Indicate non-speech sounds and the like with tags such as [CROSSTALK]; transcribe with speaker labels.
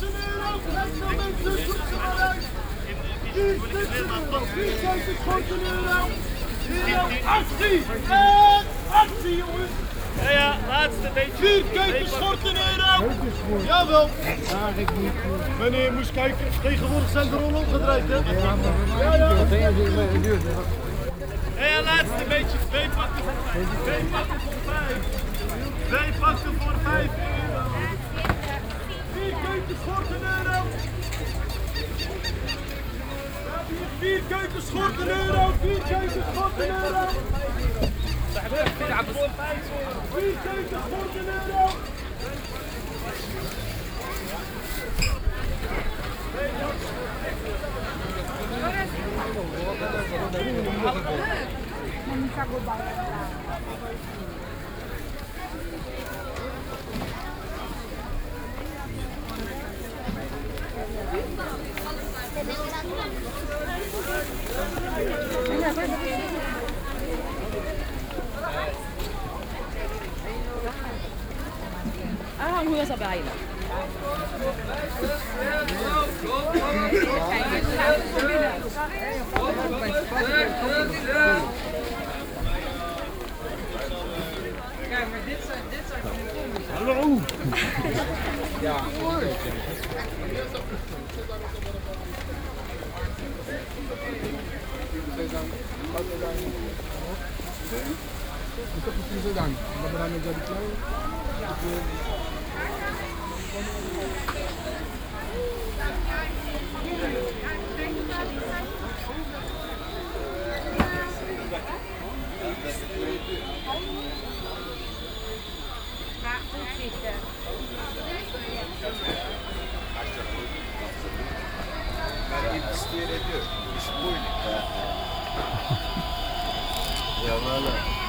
Speaker 1: mensen euro. Kijk naar mensen, actie. Actie jongens.
Speaker 2: Ja, ja, laatste beetje.
Speaker 1: Vier euro. Jawel. Meneer moest kijken, tegenwoordig zijn de rollen opgedraaid hè. Ja, ja.
Speaker 2: Ja, laatste beetje. Twee pakken voor vijf. Twee pakken voor vijf. Twee pakken voor vijf euro.
Speaker 1: Vier keutens schort een euro. Vier keutens schort een euro. Vier keutens schort euro. Ah, um essa baila. Thank
Speaker 3: you. 어우. 야. Kita
Speaker 4: putih sedang, kita berani jadi kau. Thank you. isteyerek yok. İş buydu. [LAUGHS] ya valla.